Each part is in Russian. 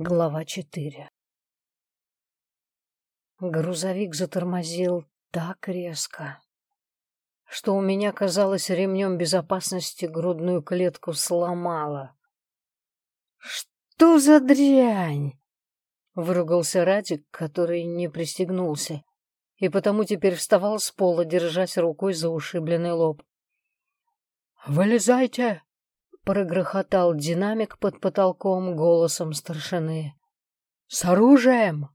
Глава 4 Грузовик затормозил так резко, что у меня, казалось, ремнем безопасности грудную клетку сломало. «Что за дрянь?» — выругался Радик, который не пристегнулся, и потому теперь вставал с пола, держась рукой за ушибленный лоб. «Вылезайте!» Прогрохотал динамик под потолком голосом старшины. «С оружием!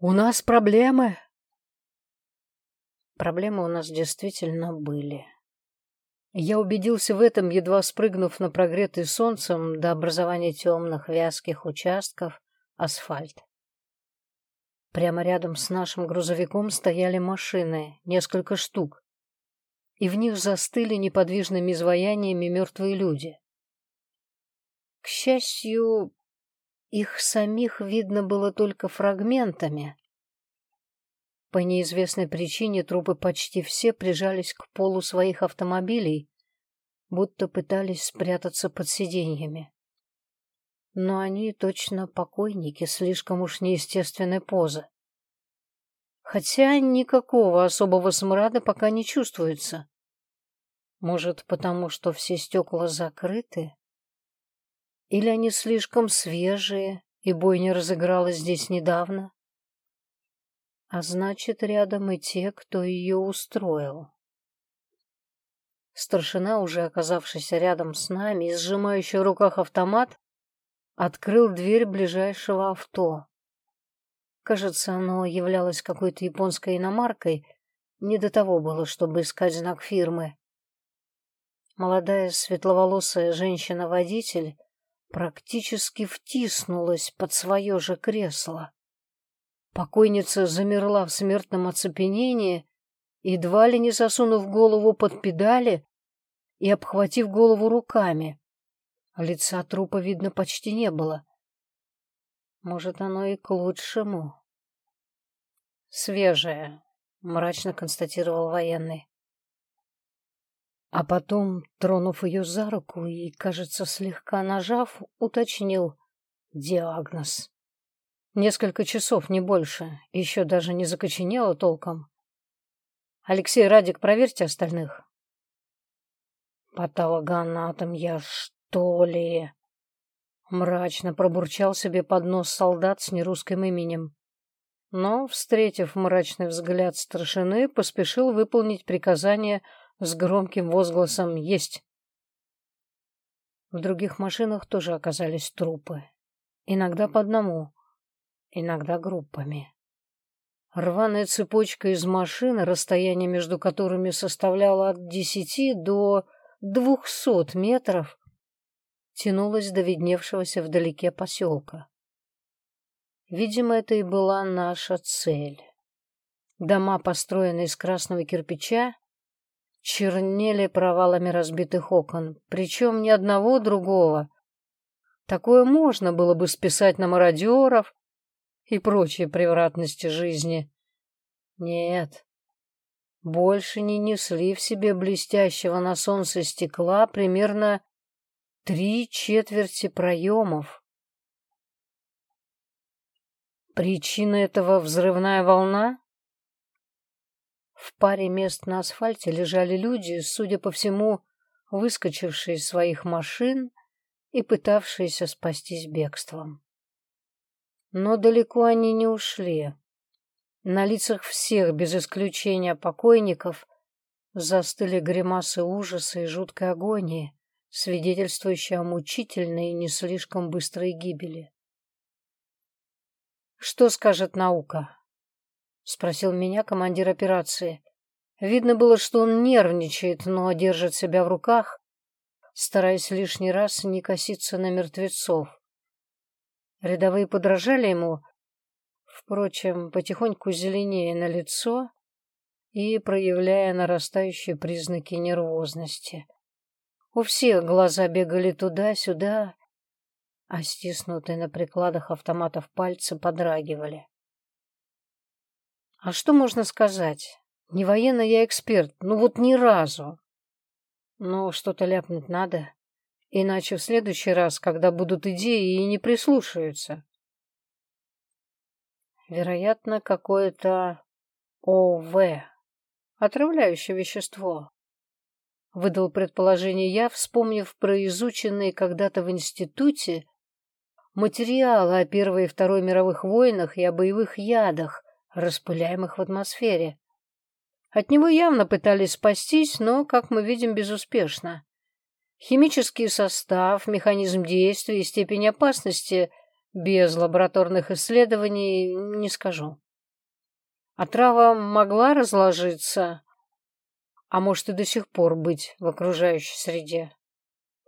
У нас проблемы!» Проблемы у нас действительно были. Я убедился в этом, едва спрыгнув на прогретый солнцем до образования темных вязких участков асфальт. Прямо рядом с нашим грузовиком стояли машины, несколько штук, и в них застыли неподвижными изваяниями мертвые люди. К счастью, их самих видно было только фрагментами. По неизвестной причине трупы почти все прижались к полу своих автомобилей, будто пытались спрятаться под сиденьями. Но они точно покойники, слишком уж неестественной позы хотя никакого особого смрада пока не чувствуется. Может, потому что все стекла закрыты? Или они слишком свежие, и бойня разыгралась здесь недавно? А значит, рядом и те, кто ее устроил. Старшина, уже оказавшийся рядом с нами и сжимающий в руках автомат, открыл дверь ближайшего авто. Кажется, оно являлось какой-то японской иномаркой. Не до того было, чтобы искать знак фирмы. Молодая светловолосая женщина-водитель практически втиснулась под свое же кресло. Покойница замерла в смертном оцепенении, едва ли не засунув голову под педали и обхватив голову руками. Лица трупа видно почти не было. Может, оно и к лучшему. Свежее, мрачно констатировал военный. А потом, тронув ее за руку и, кажется, слегка нажав, уточнил диагноз. Несколько часов, не больше, еще даже не закоченело толком. Алексей Радик, проверьте остальных. Патологоанатом я, что ли? Мрачно пробурчал себе под нос солдат с нерусским именем. Но, встретив мрачный взгляд старшины, поспешил выполнить приказание с громким возгласом «Есть!». В других машинах тоже оказались трупы. Иногда по одному, иногда группами. Рваная цепочка из машин, расстояние между которыми составляло от десяти до двухсот метров, тянулась до видневшегося вдалеке поселка. Видимо, это и была наша цель. Дома, построенные из красного кирпича, чернели провалами разбитых окон, причем ни одного другого. Такое можно было бы списать на мародеров и прочие превратности жизни. Нет, больше не несли в себе блестящего на солнце стекла примерно Три четверти проемов. Причина этого взрывная волна? В паре мест на асфальте лежали люди, судя по всему, выскочившие из своих машин и пытавшиеся спастись бегством. Но далеко они не ушли. На лицах всех, без исключения покойников, застыли гримасы ужаса и жуткой агонии свидетельствующая о мучительной и не слишком быстрой гибели. «Что скажет наука?» — спросил меня командир операции. Видно было, что он нервничает, но держит себя в руках, стараясь лишний раз не коситься на мертвецов. Рядовые подражали ему, впрочем, потихоньку зеленее на лицо и проявляя нарастающие признаки нервозности. У всех глаза бегали туда-сюда, а стиснутые на прикладах автоматов пальцы подрагивали. А что можно сказать? Не военный я эксперт, ну вот ни разу. Ну, что-то ляпнуть надо. Иначе в следующий раз, когда будут идеи, и не прислушаются. Вероятно, какое-то ОВ, отравляющее вещество. Выдал предположение я, вспомнив про изученные когда-то в институте материалы о Первой и Второй мировых войнах и о боевых ядах, распыляемых в атмосфере. От него явно пытались спастись, но, как мы видим, безуспешно. Химический состав, механизм действия и степень опасности без лабораторных исследований не скажу. Отрава могла разложиться, а может и до сих пор быть в окружающей среде.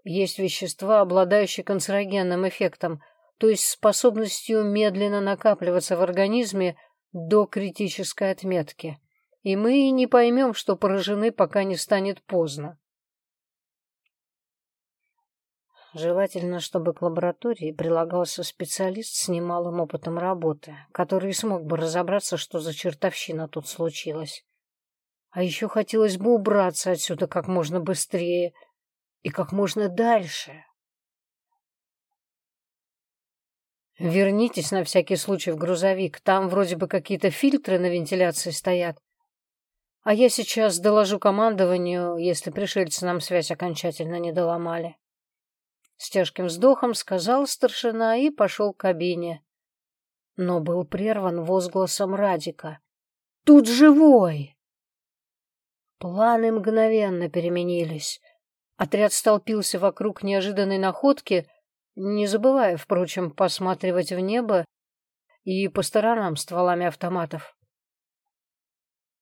Есть вещества, обладающие канцерогенным эффектом, то есть способностью медленно накапливаться в организме до критической отметки. И мы не поймем, что поражены, пока не станет поздно. Желательно, чтобы к лаборатории прилагался специалист с немалым опытом работы, который смог бы разобраться, что за чертовщина тут случилась. А еще хотелось бы убраться отсюда как можно быстрее и как можно дальше. Вернитесь на всякий случай в грузовик. Там вроде бы какие-то фильтры на вентиляции стоят. А я сейчас доложу командованию, если пришельцы нам связь окончательно не доломали. С тяжким вздохом сказал старшина и пошел к кабине. Но был прерван возгласом Радика. «Тут живой!» Планы мгновенно переменились. Отряд столпился вокруг неожиданной находки — не забывая, впрочем, посматривать в небо и по сторонам стволами автоматов.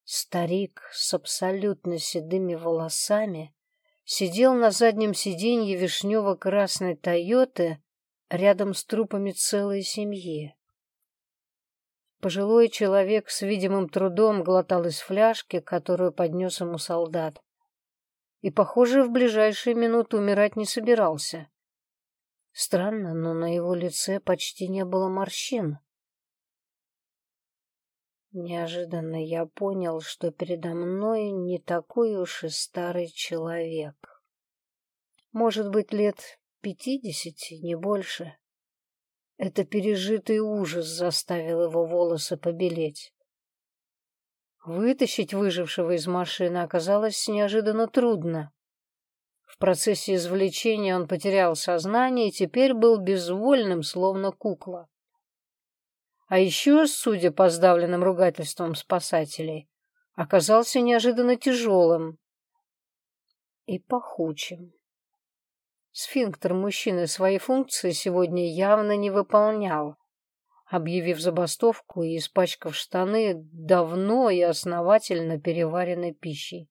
Старик с абсолютно седыми волосами сидел на заднем сиденье вишнево-красной «Тойоты» рядом с трупами целой семьи. Пожилой человек с видимым трудом глотал из фляжки, которую поднес ему солдат. И, похоже, в ближайшие минуты умирать не собирался. Странно, но на его лице почти не было морщин. Неожиданно я понял, что передо мной не такой уж и старый человек. Может быть, лет пятидесяти, не больше. Это пережитый ужас заставил его волосы побелеть. Вытащить выжившего из машины оказалось неожиданно трудно. В процессе извлечения он потерял сознание и теперь был безвольным, словно кукла. А еще, судя по сдавленным ругательствам спасателей, оказался неожиданно тяжелым и пахучим. Сфинктер мужчины свои функции сегодня явно не выполнял, объявив забастовку и испачкав штаны давно и основательно переваренной пищей.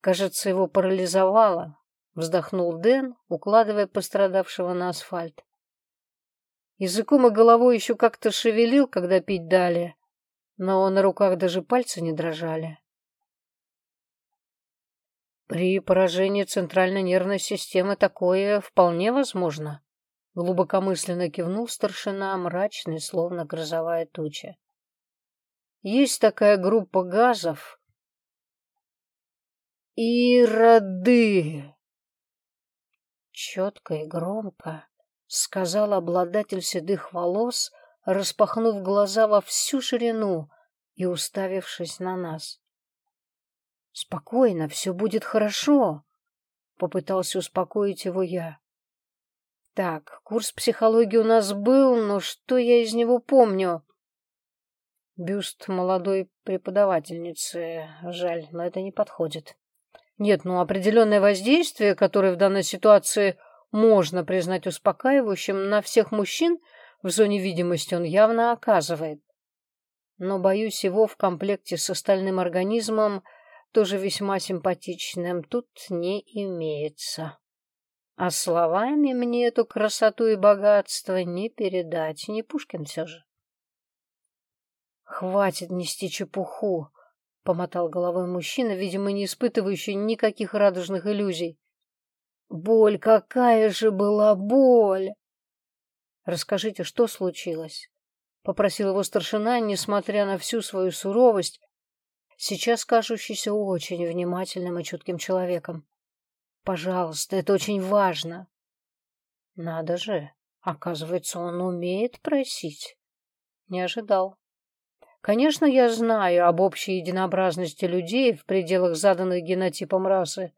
Кажется, его парализовало, вздохнул Дэн, укладывая пострадавшего на асфальт. Языком и головой еще как-то шевелил, когда пить дали, но на руках даже пальцы не дрожали. При поражении центральной нервной системы такое вполне возможно. Глубокомысленно кивнул старшина, мрачный, словно грозовая туча. Есть такая группа газов, «Ироды!» Четко и громко сказал обладатель седых волос, распахнув глаза во всю ширину и уставившись на нас. «Спокойно, все будет хорошо», — попытался успокоить его я. «Так, курс психологии у нас был, но что я из него помню?» Бюст молодой преподавательницы. Жаль, но это не подходит. Нет, ну определенное воздействие, которое в данной ситуации можно признать успокаивающим, на всех мужчин в зоне видимости он явно оказывает. Но, боюсь, его в комплекте с остальным организмом, тоже весьма симпатичным, тут не имеется. А словами мне эту красоту и богатство не передать, не Пушкин все же. Хватит нести чепуху. — помотал головой мужчина, видимо, не испытывающий никаких радужных иллюзий. «Боль, какая же была боль!» «Расскажите, что случилось?» — попросил его старшина, несмотря на всю свою суровость, сейчас кажущийся очень внимательным и чутким человеком. Пожалуйста, это очень важно. Надо же, оказывается, он умеет просить. Не ожидал. Конечно, я знаю об общей единообразности людей в пределах заданных генотипом расы,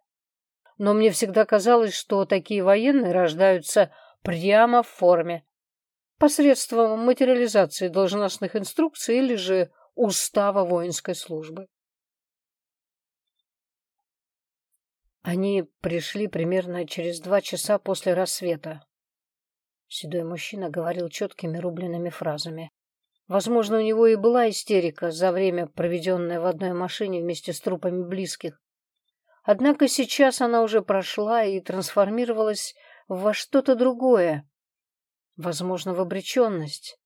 но мне всегда казалось, что такие военные рождаются прямо в форме, посредством материализации должностных инструкций или же устава воинской службы. Они пришли примерно через два часа после рассвета. Седой мужчина говорил четкими рубленными фразами. Возможно, у него и была истерика за время, проведенное в одной машине вместе с трупами близких. Однако сейчас она уже прошла и трансформировалась во что-то другое. Возможно, в обреченность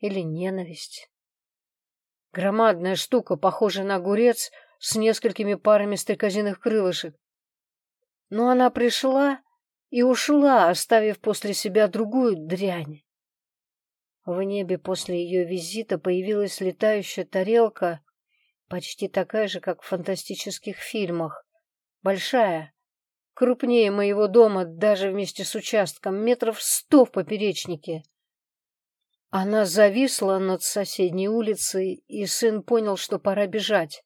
или ненависть. Громадная штука, похожая на огурец, с несколькими парами стрекозиных крылышек. Но она пришла и ушла, оставив после себя другую дрянь. В небе после ее визита появилась летающая тарелка, почти такая же, как в фантастических фильмах. Большая, крупнее моего дома, даже вместе с участком, метров сто в поперечнике. Она зависла над соседней улицей, и сын понял, что пора бежать.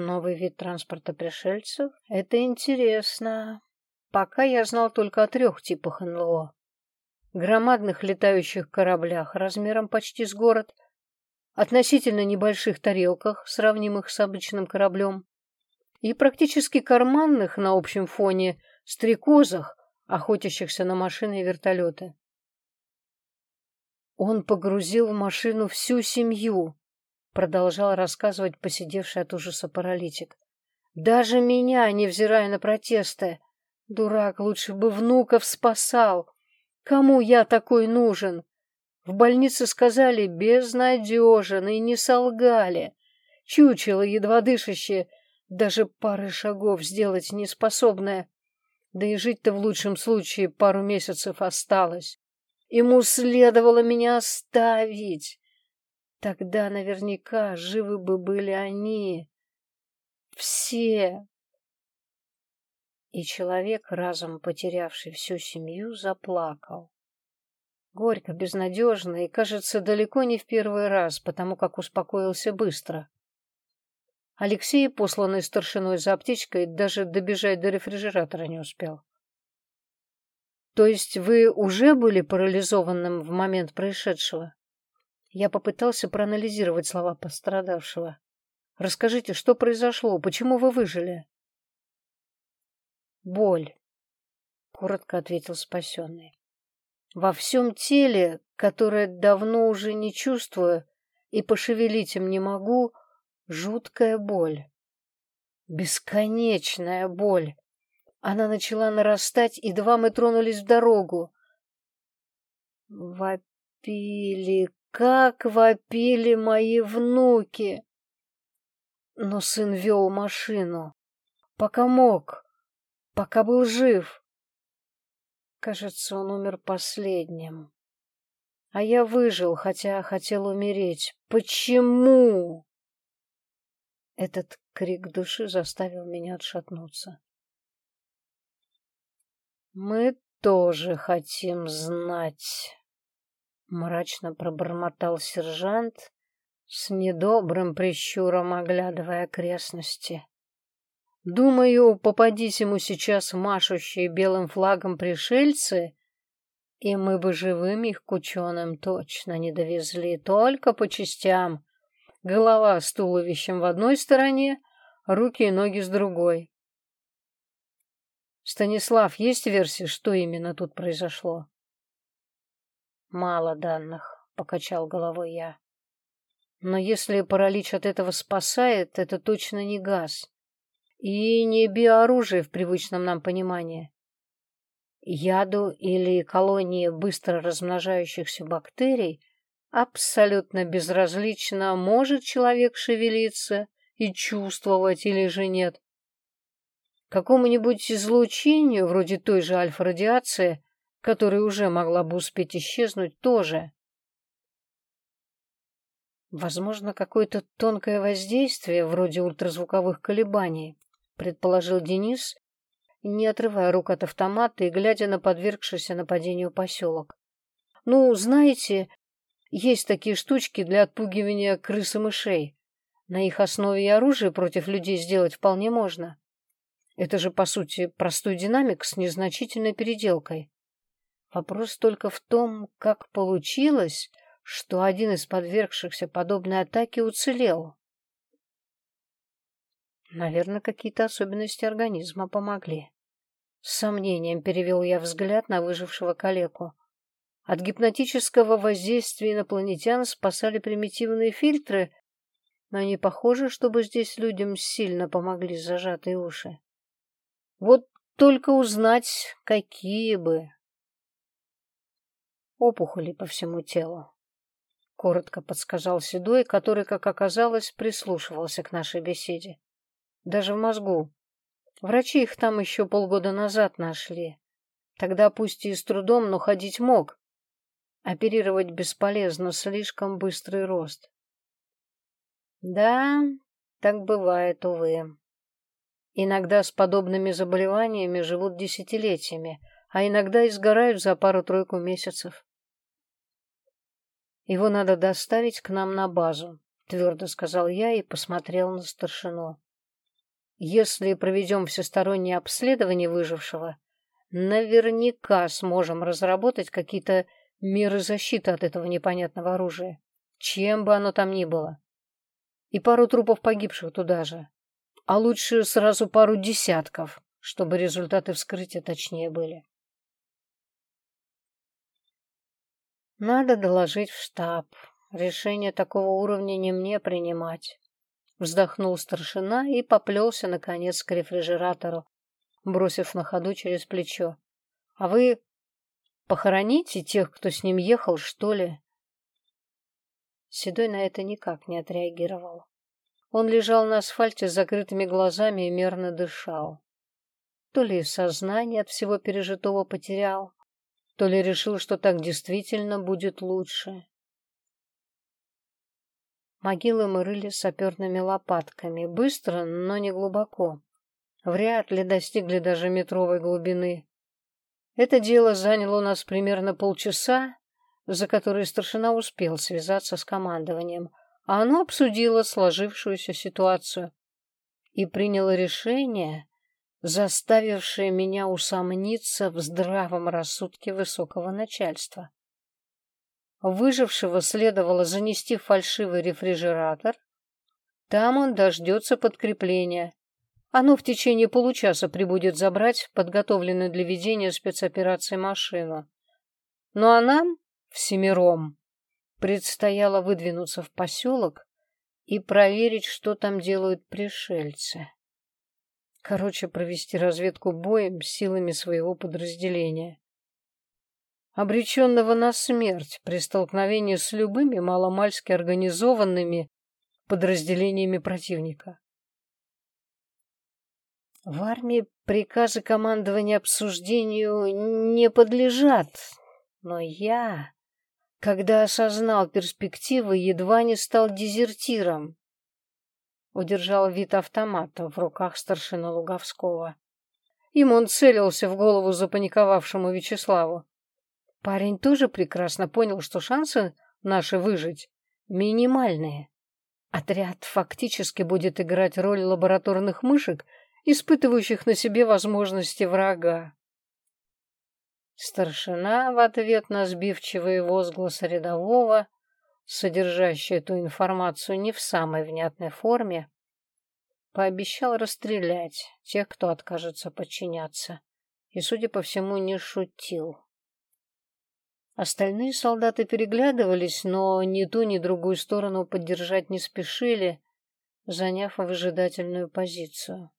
Новый вид транспорта пришельцев — это интересно. Пока я знал только о трех типах НЛО громадных летающих кораблях размером почти с город, относительно небольших тарелках, сравнимых с обычным кораблем, и практически карманных на общем фоне стрекозах, охотящихся на машины и вертолеты. Он погрузил в машину всю семью, продолжал рассказывать посидевший от ужаса паралитик. Даже меня, невзирая на протесты. Дурак, лучше бы внуков спасал. Кому я такой нужен? В больнице сказали безнадежен и не солгали. Чучело, едва дышащее, даже пары шагов сделать не способное. Да и жить-то в лучшем случае пару месяцев осталось. Ему следовало меня оставить. Тогда наверняка живы бы были они. Все. И человек, разом потерявший всю семью, заплакал. Горько, безнадежно и, кажется, далеко не в первый раз, потому как успокоился быстро. Алексей, посланный старшиной за аптечкой, даже добежать до рефрижератора не успел. То есть вы уже были парализованным в момент происшедшего? Я попытался проанализировать слова пострадавшего. Расскажите, что произошло, почему вы выжили? Боль, коротко ответил спасенный. Во всем теле, которое давно уже не чувствую и пошевелить им не могу, жуткая боль. Бесконечная боль. Она начала нарастать, и два мы тронулись в дорогу. Вопили, как вопили мои внуки! Но сын вел машину, пока мог пока был жив. Кажется, он умер последним. А я выжил, хотя хотел умереть. Почему? Этот крик души заставил меня отшатнуться. Мы тоже хотим знать, мрачно пробормотал сержант, с недобрым прищуром оглядывая окрестности. Думаю, попадись ему сейчас машущие белым флагом пришельцы, и мы бы живым их к ученым точно не довезли, только по частям. Голова с туловищем в одной стороне, руки и ноги с другой. Станислав, есть версия, что именно тут произошло? Мало данных, покачал головой я. Но если паралич от этого спасает, это точно не газ. И не биооружие в привычном нам понимании. Яду или колонии быстро размножающихся бактерий абсолютно безразлично, может человек шевелиться и чувствовать или же нет. Какому-нибудь излучению, вроде той же альфа-радиации, которая уже могла бы успеть исчезнуть, тоже. Возможно, какое-то тонкое воздействие, вроде ультразвуковых колебаний предположил Денис, не отрывая рук от автомата и глядя на подвергшийся нападению поселок. Ну, знаете, есть такие штучки для отпугивания крыс и мышей. На их основе и оружие против людей сделать вполне можно. Это же, по сути, простой динамик с незначительной переделкой. Вопрос только в том, как получилось, что один из подвергшихся подобной атаке уцелел. Наверное, какие-то особенности организма помогли. С сомнением перевел я взгляд на выжившего калеку. От гипнотического воздействия инопланетян спасали примитивные фильтры, но не похоже, чтобы здесь людям сильно помогли зажатые уши. Вот только узнать, какие бы. Опухоли по всему телу. Коротко подсказал Седой, который, как оказалось, прислушивался к нашей беседе. Даже в мозгу. Врачи их там еще полгода назад нашли. Тогда пусть и с трудом, но ходить мог. Оперировать бесполезно, слишком быстрый рост. Да, так бывает, увы. Иногда с подобными заболеваниями живут десятилетиями, а иногда и сгорают за пару-тройку месяцев. Его надо доставить к нам на базу, твердо сказал я и посмотрел на старшину. Если проведем всестороннее обследование выжившего, наверняка сможем разработать какие-то меры защиты от этого непонятного оружия, чем бы оно там ни было. И пару трупов погибших туда же. А лучше сразу пару десятков, чтобы результаты вскрытия точнее были. Надо доложить в штаб. Решение такого уровня не мне принимать. Вздохнул старшина и поплелся, наконец, к рефрижератору, бросив на ходу через плечо. А вы Похороните тех, кто с ним ехал, что ли? Седой на это никак не отреагировал. Он лежал на асфальте с закрытыми глазами и мерно дышал. То ли сознание от всего пережитого потерял, то ли решил, что так действительно будет лучше. Могилы мы рыли саперными лопатками, быстро, но не глубоко. Вряд ли достигли даже метровой глубины. Это дело заняло у нас примерно полчаса, за которые старшина успел связаться с командованием, а оно обсудило сложившуюся ситуацию и приняло решение, заставившее меня усомниться в здравом рассудке высокого начальства. Выжившего следовало занести в фальшивый рефрижератор. Там он дождется подкрепления, оно в течение получаса прибудет забрать подготовленную для ведения спецоперации машину. Ну а нам, всемиром, предстояло выдвинуться в поселок и проверить, что там делают пришельцы. Короче, провести разведку боем силами своего подразделения. Обреченного на смерть при столкновении с любыми маломальски организованными подразделениями противника. В армии приказы командования обсуждению не подлежат, но я, когда осознал перспективы, едва не стал дезертиром. Удержал вид автомата в руках старшины Луговского. Им он целился в голову запаниковавшему Вячеславу. Парень тоже прекрасно понял, что шансы наши выжить минимальные. Отряд фактически будет играть роль лабораторных мышек — испытывающих на себе возможности врага. Старшина в ответ на сбивчивые возгласы рядового, содержащий эту информацию не в самой внятной форме, пообещал расстрелять тех, кто откажется подчиняться, и, судя по всему, не шутил. Остальные солдаты переглядывались, но ни ту, ни другую сторону поддержать не спешили, заняв выжидательную позицию.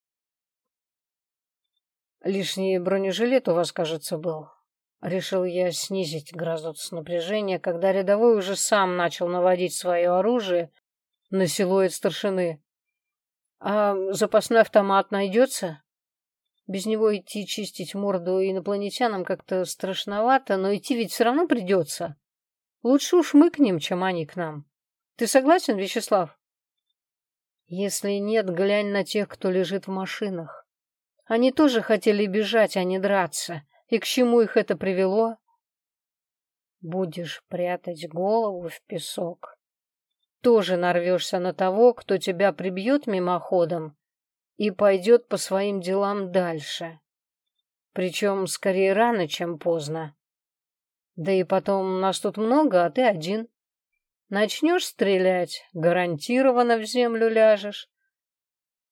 Лишний бронежилет у вас, кажется, был. Решил я снизить градус напряжения, когда рядовой уже сам начал наводить свое оружие на силуэт старшины. А запасной автомат найдется? Без него идти чистить морду инопланетянам как-то страшновато, но идти ведь все равно придется. Лучше уж мы к ним, чем они к нам. Ты согласен, Вячеслав? Если нет, глянь на тех, кто лежит в машинах. Они тоже хотели бежать, а не драться. И к чему их это привело? Будешь прятать голову в песок. Тоже нарвешься на того, кто тебя прибьет мимоходом и пойдет по своим делам дальше. Причем скорее рано, чем поздно. Да и потом нас тут много, а ты один. Начнешь стрелять, гарантированно в землю ляжешь.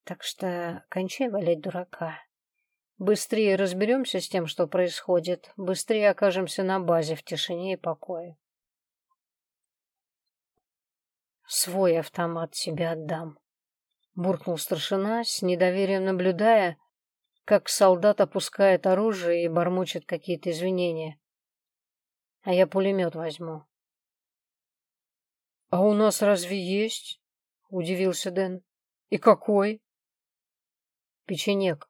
Так что кончай валять дурака. Быстрее разберемся с тем, что происходит, быстрее окажемся на базе в тишине и покое. Свой автомат себе отдам. Буркнул старшина, с недоверием наблюдая, как солдат опускает оружие и бормочет какие-то извинения. А я пулемет возьму. «А у нас разве есть?» — удивился Дэн. «И какой?» «Печенек».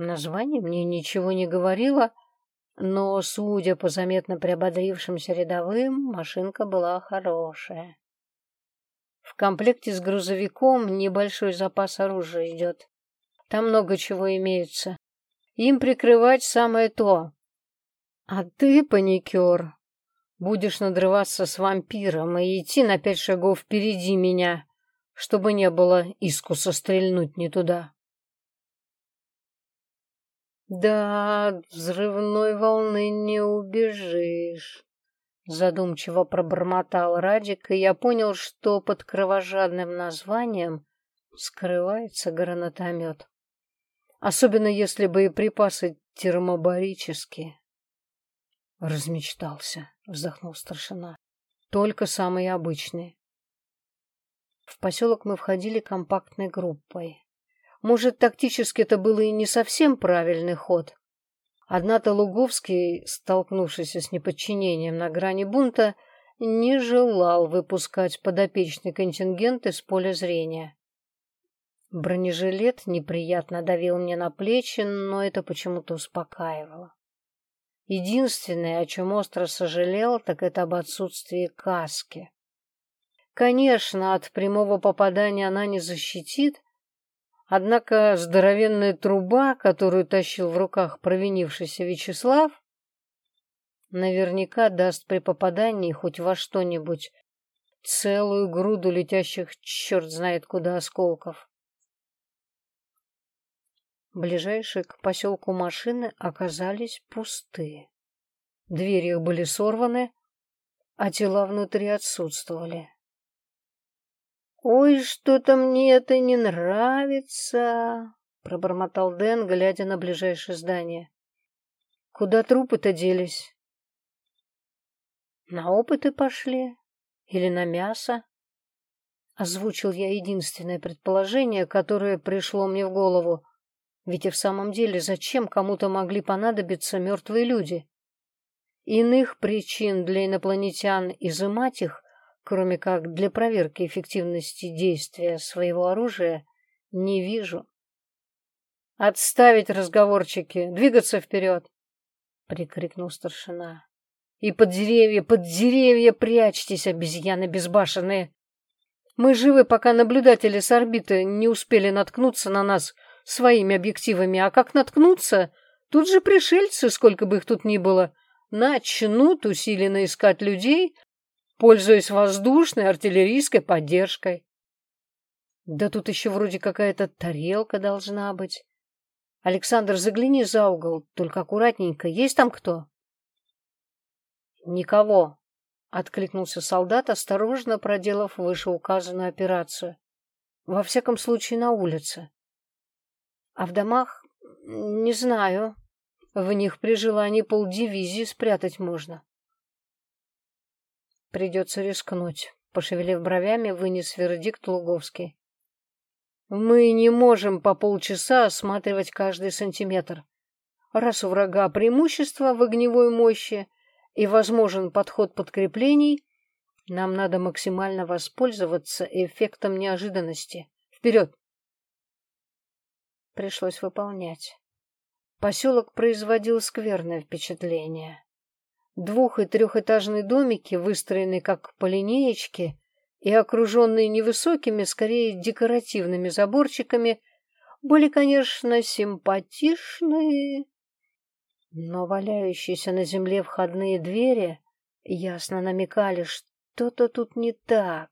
Название мне ничего не говорило, но, судя по заметно приободрившимся рядовым, машинка была хорошая. В комплекте с грузовиком небольшой запас оружия идет. Там много чего имеется. Им прикрывать самое то. А ты, паникер, Будешь надрываться с вампиром и идти на пять шагов впереди меня, чтобы не было искуса стрельнуть не туда. Да, от взрывной волны не убежишь. Задумчиво пробормотал Радик, и я понял, что под кровожадным названием скрывается гранатомет. Особенно если боеприпасы термобарические. Размечтался, вздохнул старшина. Только самые обычные. В поселок мы входили компактной группой. Может, тактически это было и не совсем правильный ход. Однако Луговский, столкнувшийся с неподчинением на грани бунта, не желал выпускать подопечный контингент из поля зрения. Бронежилет неприятно давил мне на плечи, но это почему-то успокаивало. Единственное, о чем остро сожалел, так это об отсутствии каски. Конечно, от прямого попадания она не защитит, однако здоровенная труба, которую тащил в руках провинившийся Вячеслав, наверняка даст при попадании хоть во что-нибудь целую груду летящих черт знает куда осколков. Ближайшие к поселку машины оказались пустые. Двери их были сорваны, а тела внутри отсутствовали. «Ой, что-то мне это не нравится», — пробормотал Дэн, глядя на ближайшее здание. «Куда трупы-то делись?» «На опыты пошли? Или на мясо?» Озвучил я единственное предположение, которое пришло мне в голову. Ведь и в самом деле зачем кому-то могли понадобиться мертвые люди? Иных причин для инопланетян изымать их, кроме как для проверки эффективности действия своего оружия, не вижу. «Отставить разговорчики! Двигаться вперед!» — прикрикнул старшина. «И под деревья, под деревья прячьтесь, обезьяны безбашенные! Мы живы, пока наблюдатели с орбиты не успели наткнуться на нас своими объективами, а как наткнуться, тут же пришельцы, сколько бы их тут ни было, начнут усиленно искать людей, пользуясь воздушной артиллерийской поддержкой. Да тут еще вроде какая-то тарелка должна быть. Александр, загляни за угол, только аккуратненько. Есть там кто? Никого, откликнулся солдат, осторожно проделав вышеуказанную операцию. Во всяком случае, на улице. А в домах не знаю. В них при желании полдивизии спрятать можно. Придется рискнуть. Пошевелив бровями, вынес вердикт Луговский. Мы не можем по полчаса осматривать каждый сантиметр. Раз у врага преимущество в огневой мощи и возможен подход подкреплений, нам надо максимально воспользоваться эффектом неожиданности. Вперед! пришлось выполнять. Поселок производил скверное впечатление. Двух- и трехэтажные домики, выстроенные как по линеечке, и окруженные невысокими, скорее декоративными заборчиками, были, конечно, симпатичные, но валяющиеся на земле входные двери ясно намекали, что-то тут не так.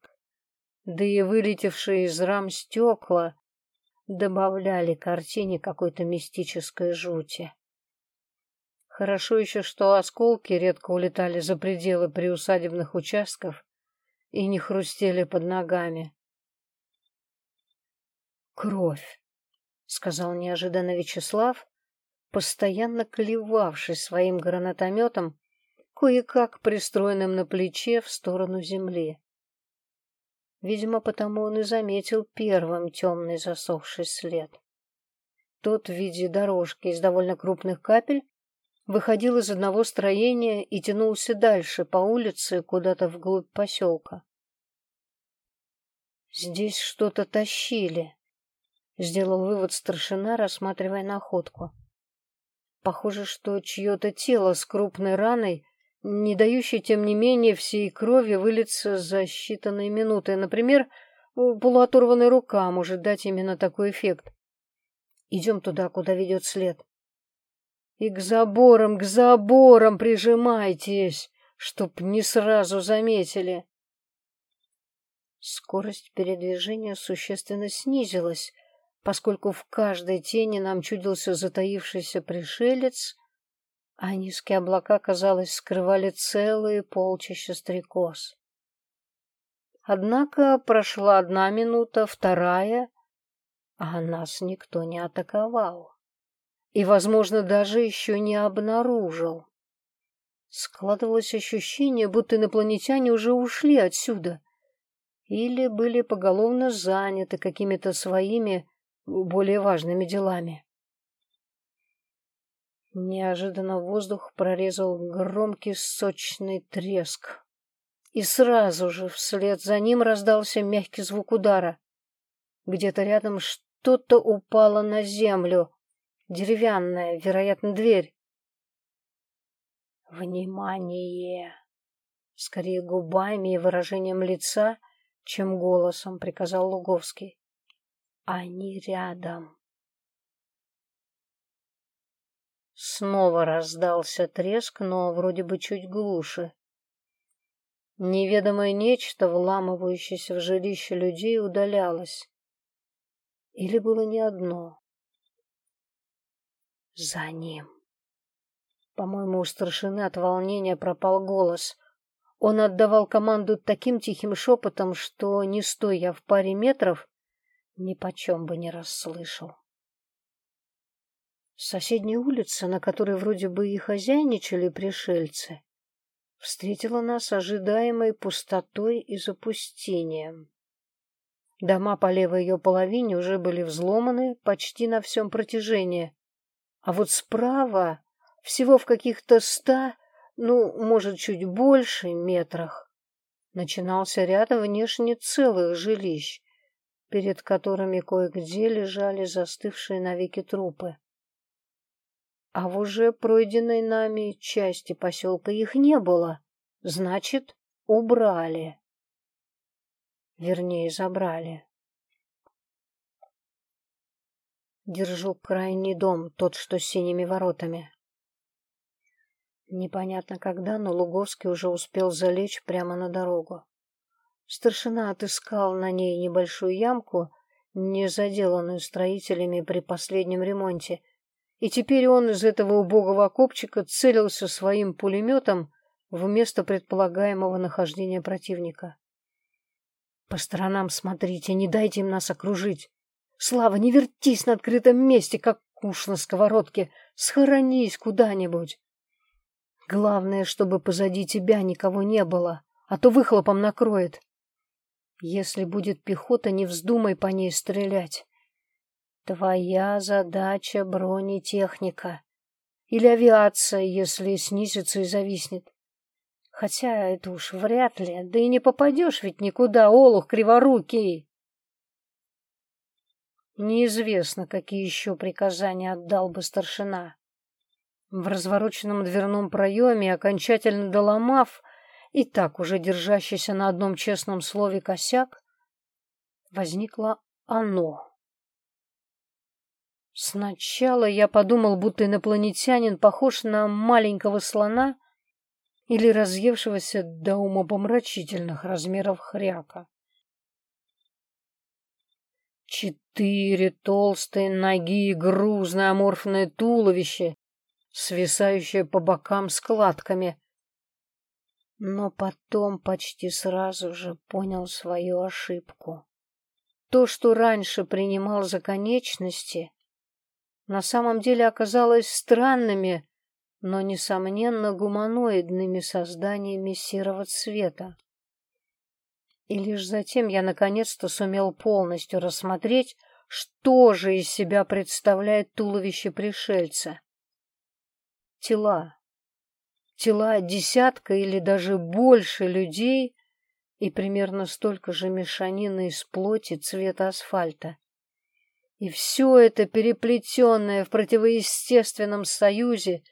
Да и вылетевшие из рам стекла добавляли картине какой-то мистической жути. Хорошо еще, что осколки редко улетали за пределы приусадебных участков и не хрустели под ногами. «Кровь», — сказал неожиданно Вячеслав, постоянно клевавший своим гранатометом, кое-как пристроенным на плече в сторону земли. Видимо, потому он и заметил первым темный засохший след. Тот в виде дорожки из довольно крупных капель выходил из одного строения и тянулся дальше по улице куда-то вглубь поселка. «Здесь что-то тащили», — сделал вывод старшина, рассматривая находку. Похоже, что чье-то тело с крупной раной, не дающей, тем не менее, всей крови вылиться за считанные минуты. Например, полуоторванная рука может дать именно такой эффект. Идем туда, куда ведет след. И к заборам, к заборам прижимайтесь, чтоб не сразу заметили. Скорость передвижения существенно снизилась, поскольку в каждой тени нам чудился затаившийся пришелец, а низкие облака, казалось, скрывали целые полчища стрекоз. Однако прошла одна минута, вторая, а нас никто не атаковал и, возможно, даже еще не обнаружил. Складывалось ощущение, будто инопланетяне уже ушли отсюда или были поголовно заняты какими-то своими более важными делами. Неожиданно воздух прорезал громкий сочный треск. И сразу же вслед за ним раздался мягкий звук удара. Где-то рядом что-то упало на землю, Деревянная, вероятно, дверь. «Внимание!» Скорее губами и выражением лица, чем голосом, приказал Луговский. «Они рядом!» Снова раздался треск, но вроде бы чуть глуше. Неведомое нечто, вламывающееся в жилище людей, удалялось. Или было не одно. За ним. По-моему, у старшины от волнения пропал голос. Он отдавал команду таким тихим шепотом, что, не стоя в паре метров, ни почем бы не расслышал. Соседняя улица, на которой вроде бы и хозяйничали пришельцы, встретила нас ожидаемой пустотой и запустением. Дома по левой ее половине уже были взломаны почти на всем протяжении, а вот справа, всего в каких-то ста, ну, может, чуть больше метрах, начинался ряд внешне целых жилищ, перед которыми кое-где лежали застывшие навеки трупы. А в уже пройденной нами части поселка их не было, значит, убрали. Вернее, забрали. Держу крайний дом, тот, что с синими воротами. Непонятно когда, но Луговский уже успел залечь прямо на дорогу. Старшина отыскал на ней небольшую ямку, не заделанную строителями при последнем ремонте, и теперь он из этого убогого окопчика целился своим пулеметом в место предполагаемого нахождения противника. «По сторонам смотрите, не дайте им нас окружить!» Слава, не вертись на открытом месте, как куш на сковородке. Схоронись куда-нибудь. Главное, чтобы позади тебя никого не было, а то выхлопом накроет. Если будет пехота, не вздумай по ней стрелять. Твоя задача — бронетехника. Или авиация, если снизится и зависнет. Хотя это уж вряд ли, да и не попадешь ведь никуда, олух криворукий. Неизвестно, какие еще приказания отдал бы старшина. В развороченном дверном проеме, окончательно доломав и так уже держащийся на одном честном слове косяк, возникло оно. Сначала я подумал, будто инопланетянин похож на маленького слона или разъевшегося до умопомрачительных размеров хряка. Четыре толстые ноги и грузное аморфное туловище, свисающее по бокам складками. Но потом почти сразу же понял свою ошибку. То, что раньше принимал за конечности, на самом деле оказалось странными, но, несомненно, гуманоидными созданиями серого цвета. И лишь затем я наконец-то сумел полностью рассмотреть, что же из себя представляет туловище пришельца. Тела. Тела десятка или даже больше людей и примерно столько же мешанины из плоти цвета асфальта. И все это переплетенное в противоестественном союзе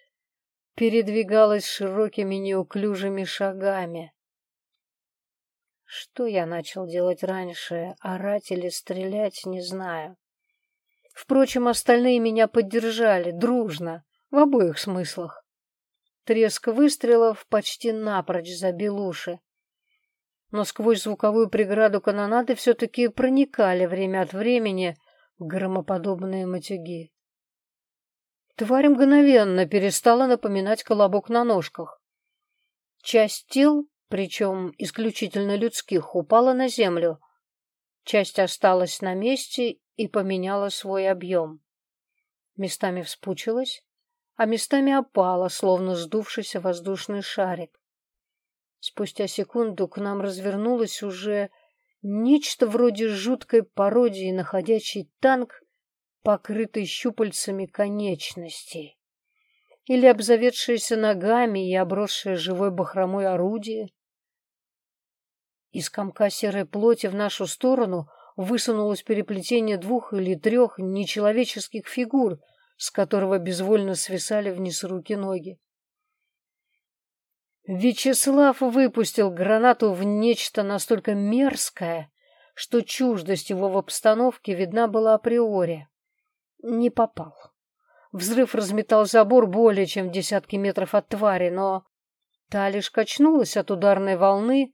передвигалось широкими неуклюжими шагами. Что я начал делать раньше, орать или стрелять, не знаю. Впрочем, остальные меня поддержали, дружно, в обоих смыслах. Треск выстрелов почти напрочь забил уши. Но сквозь звуковую преграду канонады все-таки проникали время от времени громоподобные матюги. Тварь мгновенно перестала напоминать колобок на ножках. Часть тел причем исключительно людских, упала на землю. Часть осталась на месте и поменяла свой объем. Местами вспучилась, а местами опала, словно сдувшийся воздушный шарик. Спустя секунду к нам развернулось уже нечто вроде жуткой пародии на ходячий танк, покрытый щупальцами конечностей, или обзаведшееся ногами и обросшее живой бахромой орудие, из комка серой плоти в нашу сторону высунулось переплетение двух или трех нечеловеческих фигур, с которого безвольно свисали вниз руки-ноги. Вячеслав выпустил гранату в нечто настолько мерзкое, что чуждость его в обстановке видна была априори. Не попал. Взрыв разметал забор более чем в десятки метров от твари, но та лишь качнулась от ударной волны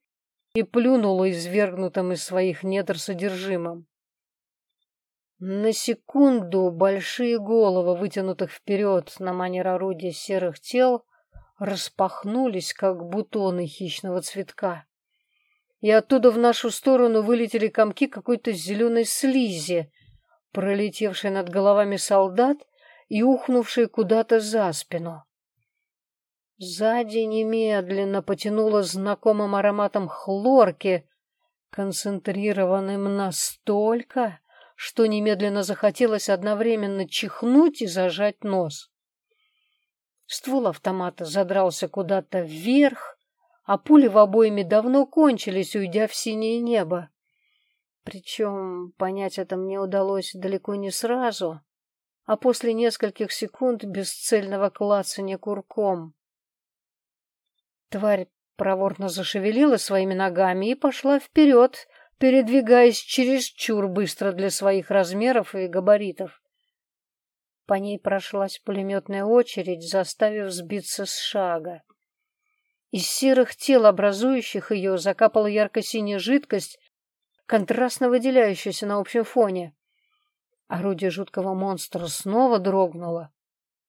и плюнула извергнутым из своих недр содержимым. На секунду большие головы, вытянутых вперед на манер орудия серых тел, распахнулись, как бутоны хищного цветка. И оттуда в нашу сторону вылетели комки какой-то зеленой слизи, пролетевшей над головами солдат и ухнувшей куда-то за спину. Сзади немедленно потянуло знакомым ароматом хлорки, концентрированным настолько, что немедленно захотелось одновременно чихнуть и зажать нос. Ствол автомата задрался куда-то вверх, а пули в обойме давно кончились, уйдя в синее небо. Причем понять это мне удалось далеко не сразу, а после нескольких секунд бесцельного клацания курком. Тварь проворно зашевелила своими ногами и пошла вперед, передвигаясь чересчур быстро для своих размеров и габаритов. По ней прошлась пулеметная очередь, заставив сбиться с шага. Из серых тел, образующих ее, закапала ярко-синяя жидкость, контрастно выделяющаяся на общем фоне. Орудие жуткого монстра снова дрогнуло.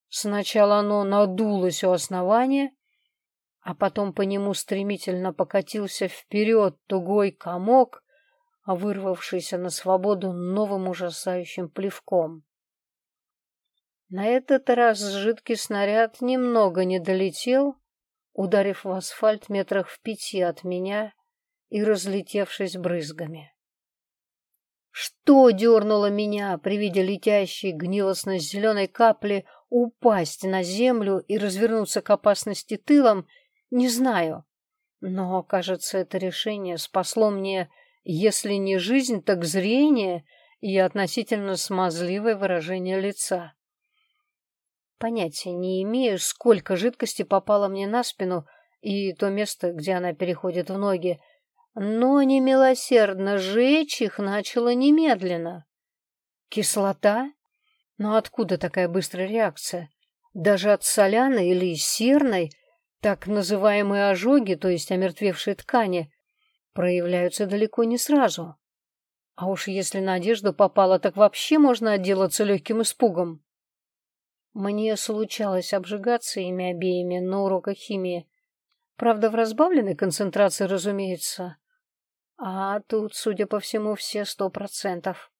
Сначала оно надулось у основания, а потом по нему стремительно покатился вперед тугой комок, вырвавшийся на свободу новым ужасающим плевком. На этот раз жидкий снаряд немного не долетел, ударив в асфальт метрах в пяти от меня и разлетевшись брызгами. Что дернуло меня при виде летящей гнилостно-зеленой капли упасть на землю и развернуться к опасности тылом, не знаю. Но, кажется, это решение спасло мне, если не жизнь, так зрение и относительно смазливое выражение лица. Понятия не имею, сколько жидкости попало мне на спину и то место, где она переходит в ноги, но немилосердно жечь их начало немедленно. Кислота? Но откуда такая быстрая реакция? Даже от соляной или серной, так называемые ожоги, то есть омертвевшие ткани, проявляются далеко не сразу. А уж если на одежду попало, так вообще можно отделаться легким испугом. Мне случалось обжигаться ими обеими на уроках химии. Правда, в разбавленной концентрации, разумеется. А тут, судя по всему, все сто процентов.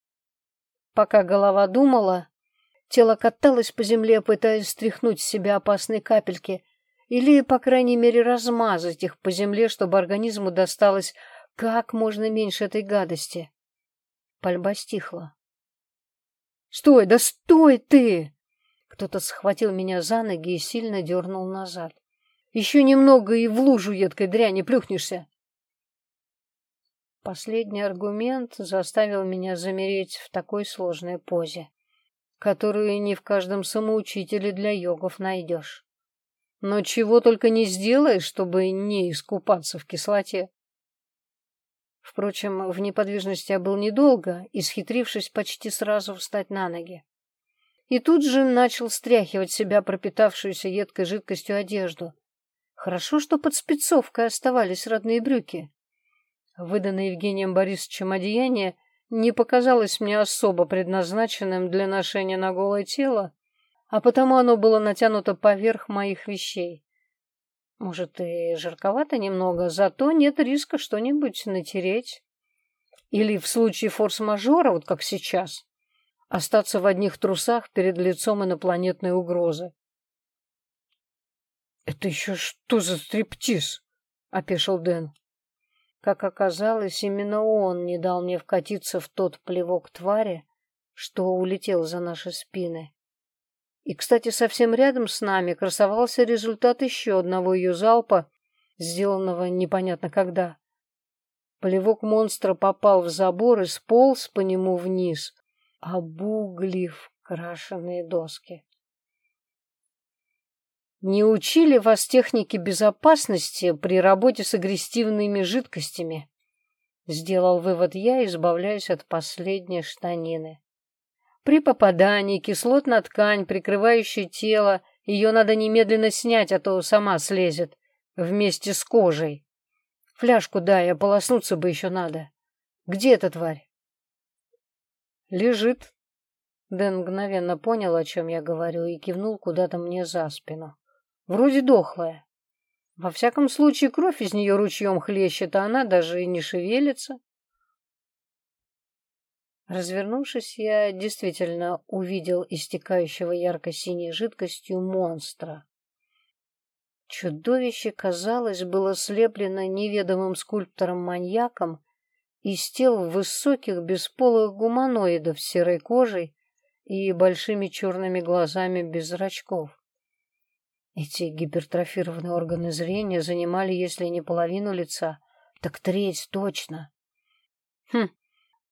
Пока голова думала, тело каталось по земле, пытаясь стряхнуть с себя опасные капельки или, по крайней мере, размазать их по земле, чтобы организму досталось как можно меньше этой гадости. Пальба стихла. «Стой, да стой ты!» Кто-то схватил меня за ноги и сильно дернул назад. «Еще немного и в лужу едкой дряни плюхнешься!» Последний аргумент заставил меня замереть в такой сложной позе, которую не в каждом самоучителе для йогов найдешь. Но чего только не сделаешь, чтобы не искупаться в кислоте. Впрочем, в неподвижности я был недолго, исхитрившись почти сразу встать на ноги. И тут же начал стряхивать себя пропитавшуюся едкой жидкостью одежду. Хорошо, что под спецовкой оставались родные брюки. Выданное Евгением Борисовичем одеяние не показалось мне особо предназначенным для ношения на голое тело, а потому оно было натянуто поверх моих вещей. Может, и жарковато немного, зато нет риска что-нибудь натереть. Или в случае форс-мажора, вот как сейчас, остаться в одних трусах перед лицом инопланетной угрозы. «Это еще что за стриптиз?» — опешил Дэн. Как оказалось, именно он не дал мне вкатиться в тот плевок твари, что улетел за наши спины. И, кстати, совсем рядом с нами красовался результат еще одного ее залпа, сделанного непонятно когда. Плевок монстра попал в забор и сполз по нему вниз, обуглив крашеные доски. Не учили вас технике безопасности при работе с агрессивными жидкостями? Сделал вывод я, избавляясь от последней штанины. При попадании кислот на ткань, прикрывающая тело, ее надо немедленно снять, а то сама слезет вместе с кожей. Фляжку дай, ополоснуться бы еще надо. Где эта тварь? Лежит. Дэн мгновенно понял, о чем я говорю, и кивнул куда-то мне за спину. Вроде дохлая. Во всяком случае, кровь из нее ручьем хлещет, а она даже и не шевелится. Развернувшись, я действительно увидел истекающего ярко-синей жидкостью монстра. Чудовище, казалось, было слеплено неведомым скульптором-маньяком из тел высоких бесполых гуманоидов с серой кожей и большими черными глазами без зрачков. Эти гипертрофированные органы зрения занимали, если не половину лица, так треть точно. Хм,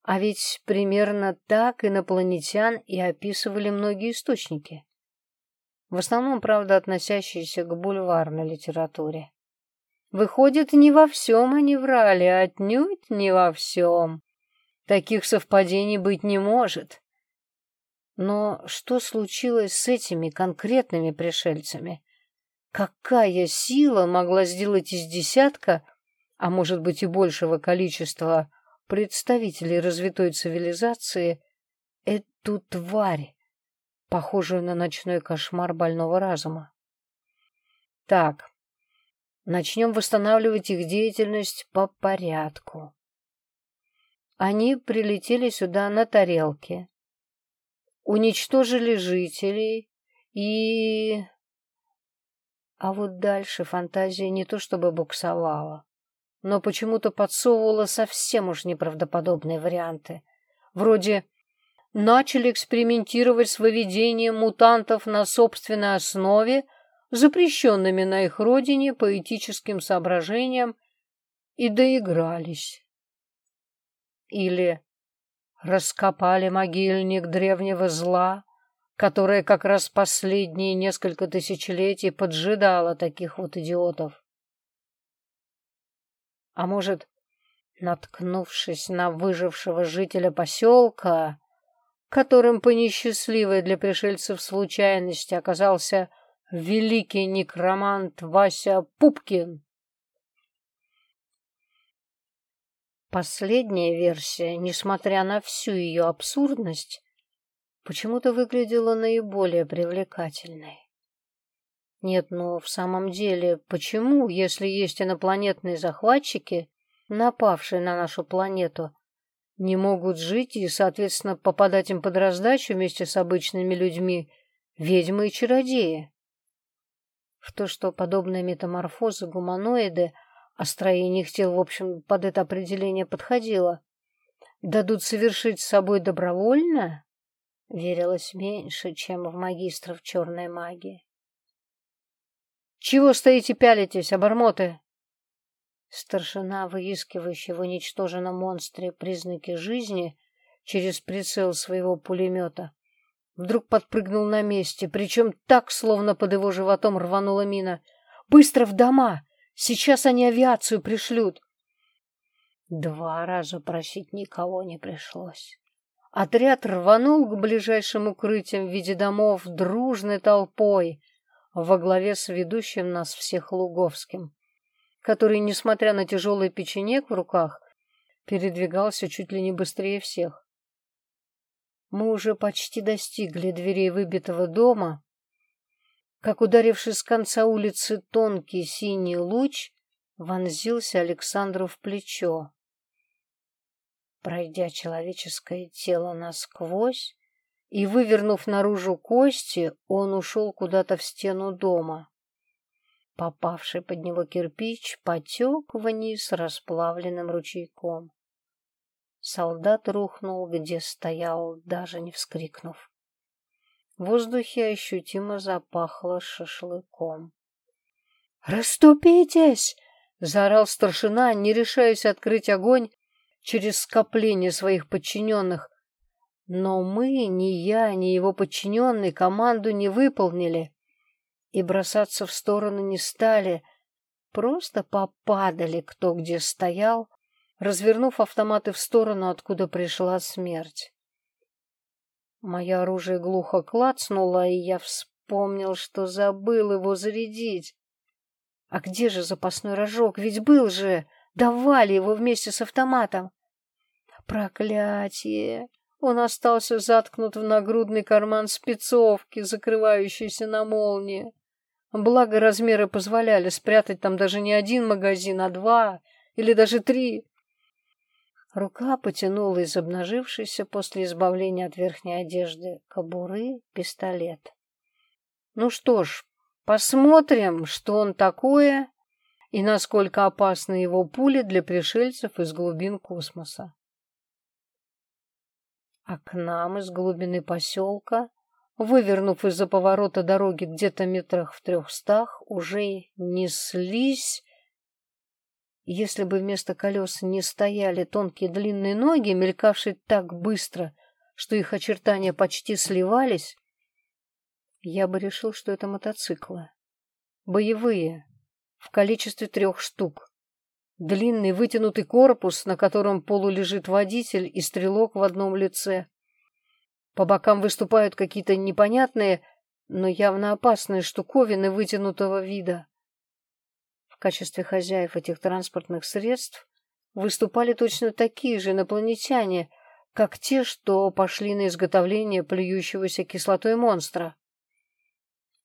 а ведь примерно так инопланетян и описывали многие источники. В основном, правда, относящиеся к бульварной литературе. Выходит, не во всем они врали, а отнюдь не во всем. Таких совпадений быть не может. Но что случилось с этими конкретными пришельцами? Какая сила могла сделать из десятка, а может быть и большего количества представителей развитой цивилизации эту тварь, похожую на ночной кошмар больного разума? Так, начнем восстанавливать их деятельность по порядку. Они прилетели сюда на тарелке, уничтожили жителей и а вот дальше фантазия не то чтобы буксовала, но почему-то подсовывала совсем уж неправдоподобные варианты. Вроде начали экспериментировать с выведением мутантов на собственной основе, запрещенными на их родине по этическим соображениям, и доигрались. Или раскопали могильник древнего зла, которая как раз последние несколько тысячелетий поджидала таких вот идиотов. А может, наткнувшись на выжившего жителя поселка, которым по несчастливой для пришельцев случайности оказался великий некромант Вася Пупкин. Последняя версия, несмотря на всю ее абсурдность, почему-то выглядела наиболее привлекательной. Нет, ну в самом деле, почему, если есть инопланетные захватчики, напавшие на нашу планету, не могут жить и, соответственно, попадать им под раздачу вместе с обычными людьми ведьмы и чародеи? В то, что подобные метаморфозы гуманоиды, а строение их тел, в общем, под это определение подходило, дадут совершить с собой добровольно, верилось меньше, чем в магистров черной магии. «Чего стоите пялитесь, обормоты?» Старшина, выискивающий в уничтоженном монстре признаки жизни через прицел своего пулемета, вдруг подпрыгнул на месте, причем так, словно под его животом рванула мина. «Быстро в дома! Сейчас они авиацию пришлют!» Два раза просить никого не пришлось. Отряд рванул к ближайшим укрытиям в виде домов дружной толпой во главе с ведущим нас всех Луговским который, несмотря на тяжелый печенек в руках, передвигался чуть ли не быстрее всех. Мы уже почти достигли дверей выбитого дома, как ударивший с конца улицы тонкий синий луч вонзился Александру в плечо. Пройдя человеческое тело насквозь и вывернув наружу кости, он ушел куда-то в стену дома. Попавший под него кирпич потек вниз расплавленным ручейком. Солдат рухнул, где стоял, даже не вскрикнув. В воздухе ощутимо запахло шашлыком. «Раступитесь!» — заорал старшина, не решаясь открыть огонь через скопление своих подчиненных. Но мы, ни я, ни его подчиненный, команду не выполнили и бросаться в сторону не стали, просто попадали кто где стоял, развернув автоматы в сторону, откуда пришла смерть. Мое оружие глухо клацнуло, и я вспомнил, что забыл его зарядить. А где же запасной рожок? Ведь был же! Давали его вместе с автоматом. Проклятие! Он остался заткнут в нагрудный карман спецовки, закрывающейся на молнии. Благо размеры позволяли спрятать там даже не один магазин, а два или даже три. Рука потянула из обнажившейся после избавления от верхней одежды кобуры пистолет. Ну что ж, посмотрим, что он такое и насколько опасны его пули для пришельцев из глубин космоса. А к нам из глубины поселка вывернув из-за поворота дороги где-то метрах в трехстах, уже неслись... Если бы вместо колес не стояли тонкие длинные ноги, мелькавшие так быстро, что их очертания почти сливались, я бы решил, что это мотоциклы. Боевые, в количестве трех штук. Длинный вытянутый корпус, на котором полулежит водитель и стрелок в одном лице. По бокам выступают какие-то непонятные, но явно опасные штуковины вытянутого вида. В качестве хозяев этих транспортных средств выступали точно такие же инопланетяне, как те, что пошли на изготовление плюющегося кислотой монстра.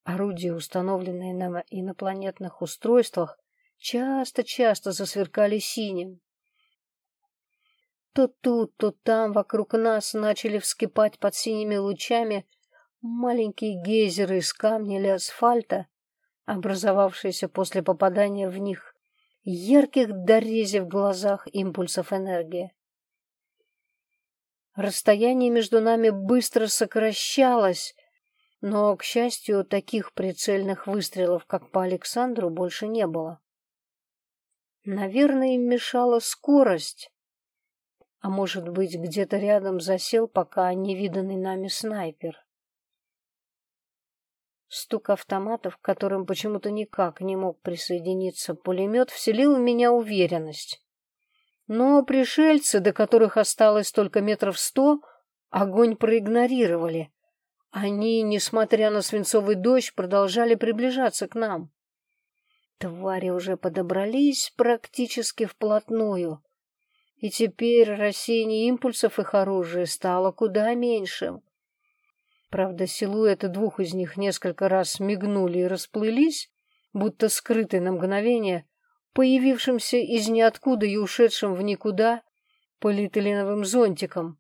Орудия, установленные на инопланетных устройствах, часто-часто засверкали синим. То тут, то там вокруг нас начали вскипать под синими лучами маленькие гейзеры из камня или асфальта, образовавшиеся после попадания в них ярких дорези в глазах импульсов энергии. Расстояние между нами быстро сокращалось, но, к счастью, таких прицельных выстрелов, как по Александру, больше не было. Наверное, им мешала скорость, а может быть, где-то рядом засел пока невиданный нами снайпер. Стук автоматов, к которым почему-то никак не мог присоединиться пулемет, вселил в меня уверенность. Но пришельцы, до которых осталось только метров сто, огонь проигнорировали. Они, несмотря на свинцовый дождь, продолжали приближаться к нам. Твари уже подобрались практически вплотную, и теперь рассеяние импульсов их оружия стало куда меньшим. Правда, силуэты двух из них несколько раз мигнули и расплылись, будто скрытые на мгновение, появившимся из ниоткуда и ушедшим в никуда полиэтиленовым зонтиком.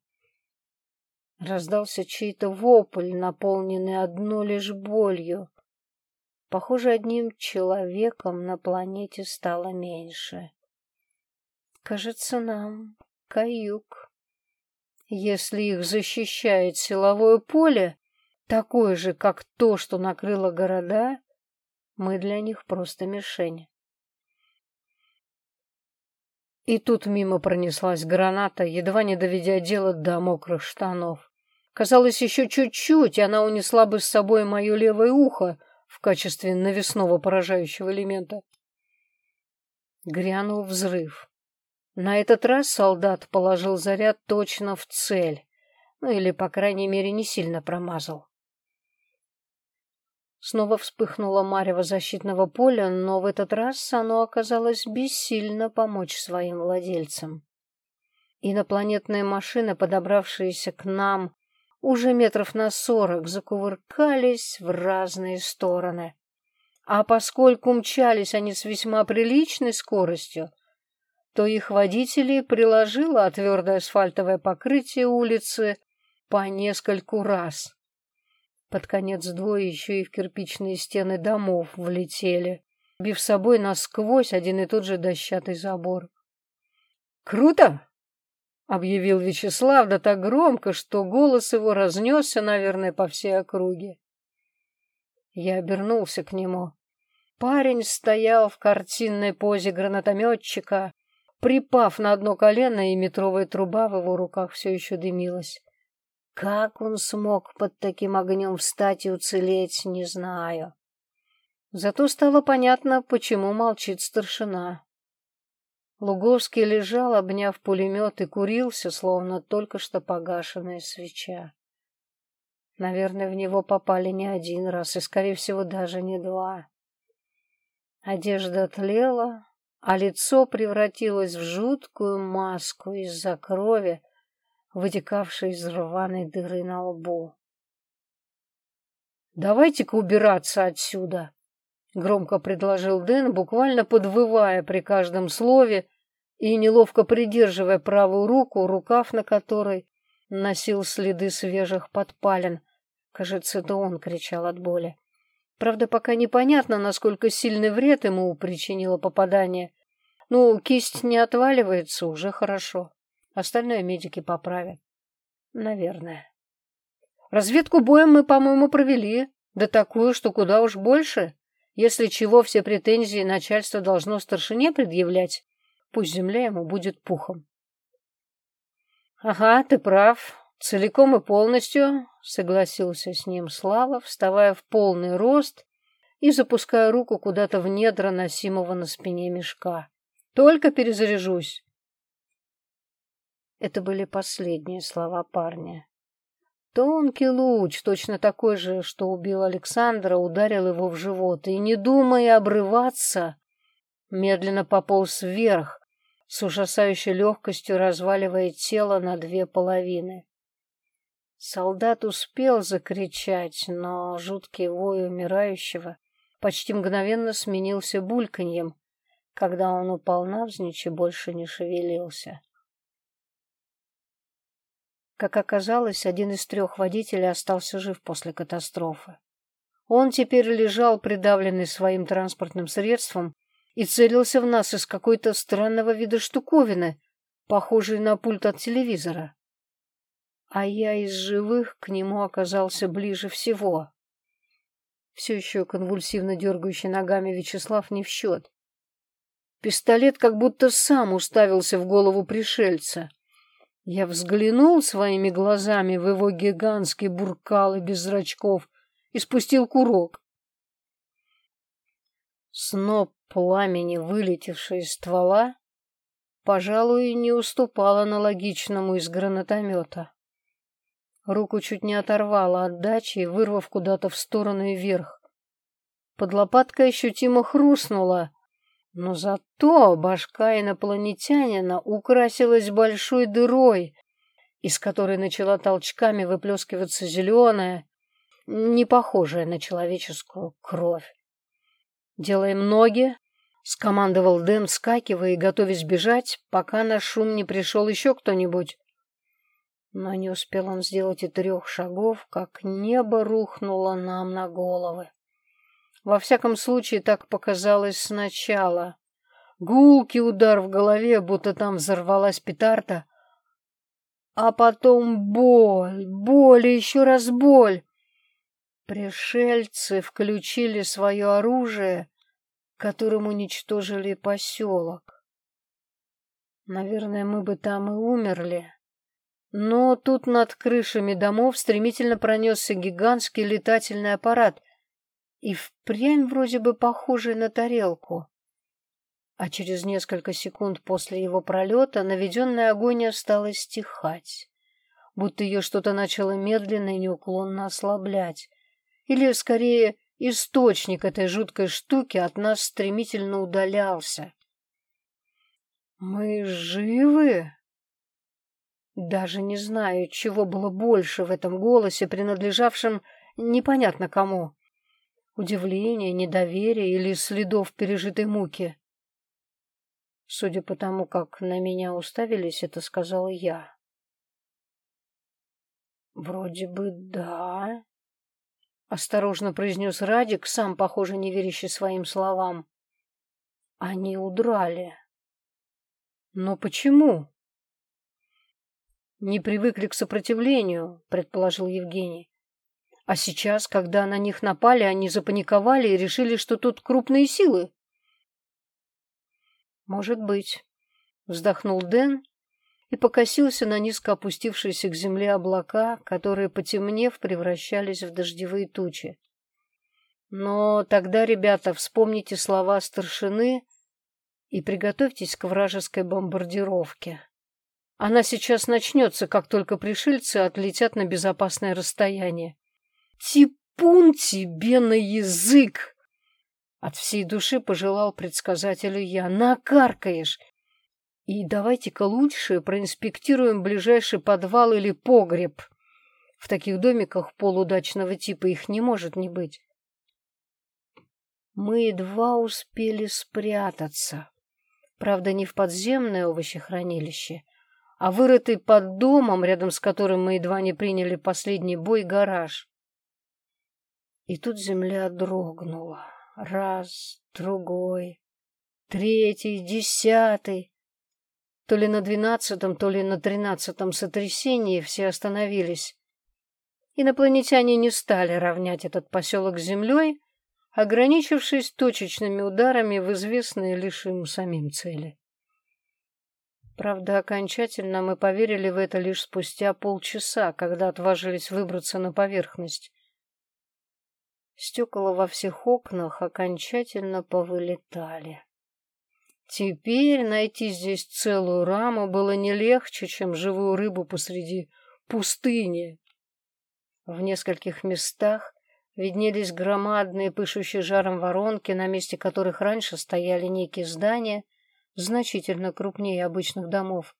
Раздался чей-то вопль, наполненный одной лишь болью. Похоже, одним человеком на планете стало меньше. Кажется, нам каюк. Если их защищает силовое поле, такое же, как то, что накрыло города, мы для них просто мишень. И тут мимо пронеслась граната, едва не доведя дело до мокрых штанов. Казалось, еще чуть-чуть, и она унесла бы с собой мое левое ухо в качестве навесного поражающего элемента. Грянул взрыв. На этот раз солдат положил заряд точно в цель, ну или, по крайней мере, не сильно промазал. Снова вспыхнуло марево защитного поля, но в этот раз оно оказалось бессильно помочь своим владельцам. Инопланетные машины, подобравшиеся к нам уже метров на сорок, закувыркались в разные стороны. А поскольку мчались они с весьма приличной скоростью, то их водители приложило твердое асфальтовое покрытие улицы по нескольку раз. Под конец двое еще и в кирпичные стены домов влетели, бив собой насквозь один и тот же дощатый забор. «Круто!» — объявил Вячеслав, да так громко, что голос его разнесся, наверное, по всей округе. Я обернулся к нему. Парень стоял в картинной позе гранатометчика, припав на одно колено, и метровая труба в его руках все еще дымилась. Как он смог под таким огнем встать и уцелеть, не знаю. Зато стало понятно, почему молчит старшина. Луговский лежал, обняв пулемет, и курился, словно только что погашенная свеча. Наверное, в него попали не один раз, и, скорее всего, даже не два. Одежда тлела, а лицо превратилось в жуткую маску из-за крови, вытекавшей из рваной дыры на лбу. «Давайте-ка убираться отсюда!» — громко предложил Дэн, буквально подвывая при каждом слове и неловко придерживая правую руку, рукав на которой носил следы свежих подпалин. Кажется, это он кричал от боли. Правда, пока непонятно, насколько сильный вред ему причинило попадание. Ну, кисть не отваливается, уже хорошо. Остальное медики поправят. Наверное. Разведку боем мы, по-моему, провели. Да такую, что куда уж больше. Если чего, все претензии начальство должно старшине предъявлять. Пусть земля ему будет пухом. Ага, ты прав. Целиком и полностью, согласился с ним Слава, вставая в полный рост и запуская руку куда-то в недра носимого на спине мешка. Только перезаряжусь. Это были последние слова парня. Тонкий луч, точно такой же, что убил Александра, ударил его в живот, и, не думая обрываться, медленно пополз вверх, с ужасающей легкостью разваливая тело на две половины. Солдат успел закричать, но жуткий вой умирающего почти мгновенно сменился бульканьем, когда он упал навзничь и больше не шевелился. Как оказалось, один из трех водителей остался жив после катастрофы. Он теперь лежал придавленный своим транспортным средством и целился в нас из какой-то странного вида штуковины, похожей на пульт от телевизора. А я из живых к нему оказался ближе всего. Все еще конвульсивно дергающий ногами Вячеслав не в счет. Пистолет как будто сам уставился в голову пришельца. Я взглянул своими глазами в его гигантский буркал и без зрачков и спустил курок. Сноп пламени, вылетевший из ствола, пожалуй, не уступал аналогичному из гранатомета. Руку чуть не оторвала от дачи, вырвав куда-то в сторону и вверх. Под лопаткой ощутимо хрустнула, но зато башка инопланетянина украсилась большой дырой, из которой начала толчками выплескиваться зеленая, не похожая на человеческую кровь. «Делаем ноги», — скомандовал Дэн, скакивая и готовясь бежать, пока на шум не пришел еще кто-нибудь. Но не успел он сделать и трех шагов, как небо рухнуло нам на головы. Во всяком случае, так показалось сначала. Гулкий удар в голове, будто там взорвалась петарда. А потом боль, боль и еще раз боль. Пришельцы включили свое оружие, которым уничтожили поселок. Наверное, мы бы там и умерли. Но тут над крышами домов стремительно пронесся гигантский летательный аппарат — и впрямь вроде бы похожий на тарелку. А через несколько секунд после его пролета наведенная агония стала стихать, будто ее что-то начало медленно и неуклонно ослаблять. Или, скорее, источник этой жуткой штуки от нас стремительно удалялся. «Мы живы?» Даже не знаю, чего было больше в этом голосе, принадлежавшем непонятно кому удивления, недоверия или следов пережитой муки. Судя по тому, как на меня уставились, это сказала я. «Вроде бы да», — осторожно произнес Радик, сам, похоже, не верящий своим словам. «Они удрали». «Но почему?» «Не привыкли к сопротивлению», — предположил Евгений. А сейчас, когда на них напали, они запаниковали и решили, что тут крупные силы. Может быть, вздохнул Дэн и покосился на низко опустившиеся к земле облака, которые, потемнев, превращались в дождевые тучи. Но тогда, ребята, вспомните слова старшины и приготовьтесь к вражеской бомбардировке. Она сейчас начнется, как только пришельцы отлетят на безопасное расстояние. Типун тебе на язык! От всей души пожелал предсказателю я. Накаркаешь! И давайте-ка лучше проинспектируем ближайший подвал или погреб. В таких домиках полудачного типа их не может не быть. Мы едва успели спрятаться. Правда, не в подземное овощехранилище, а вырытый под домом, рядом с которым мы едва не приняли последний бой, гараж. И тут земля дрогнула. Раз, другой, третий, десятый. То ли на двенадцатом, то ли на тринадцатом сотрясении все остановились. Инопланетяне не стали равнять этот поселок с землей, ограничившись точечными ударами в известные лишь им самим цели. Правда, окончательно мы поверили в это лишь спустя полчаса, когда отважились выбраться на поверхность. Стекла во всех окнах окончательно повылетали. Теперь найти здесь целую раму было не легче, чем живую рыбу посреди пустыни. В нескольких местах виднелись громадные, пышущие жаром воронки, на месте которых раньше стояли некие здания, значительно крупнее обычных домов.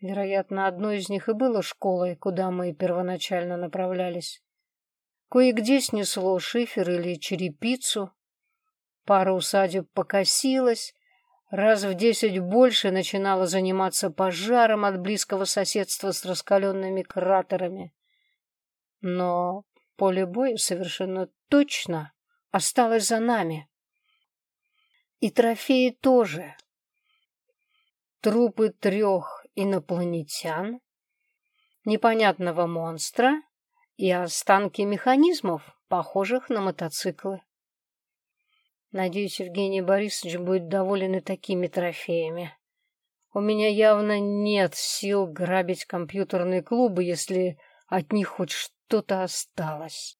Вероятно, одно из них и было школой, куда мы первоначально направлялись. Кое-где снесло шифер или черепицу. Пара усадеб покосилась, раз в десять больше начинала заниматься пожаром от близкого соседства с раскаленными кратерами. Но поле боя совершенно точно осталось за нами. И трофеи тоже. Трупы трех инопланетян, непонятного монстра и останки механизмов, похожих на мотоциклы. Надеюсь, Евгений Борисович будет доволен и такими трофеями. У меня явно нет сил грабить компьютерные клубы, если от них хоть что-то осталось.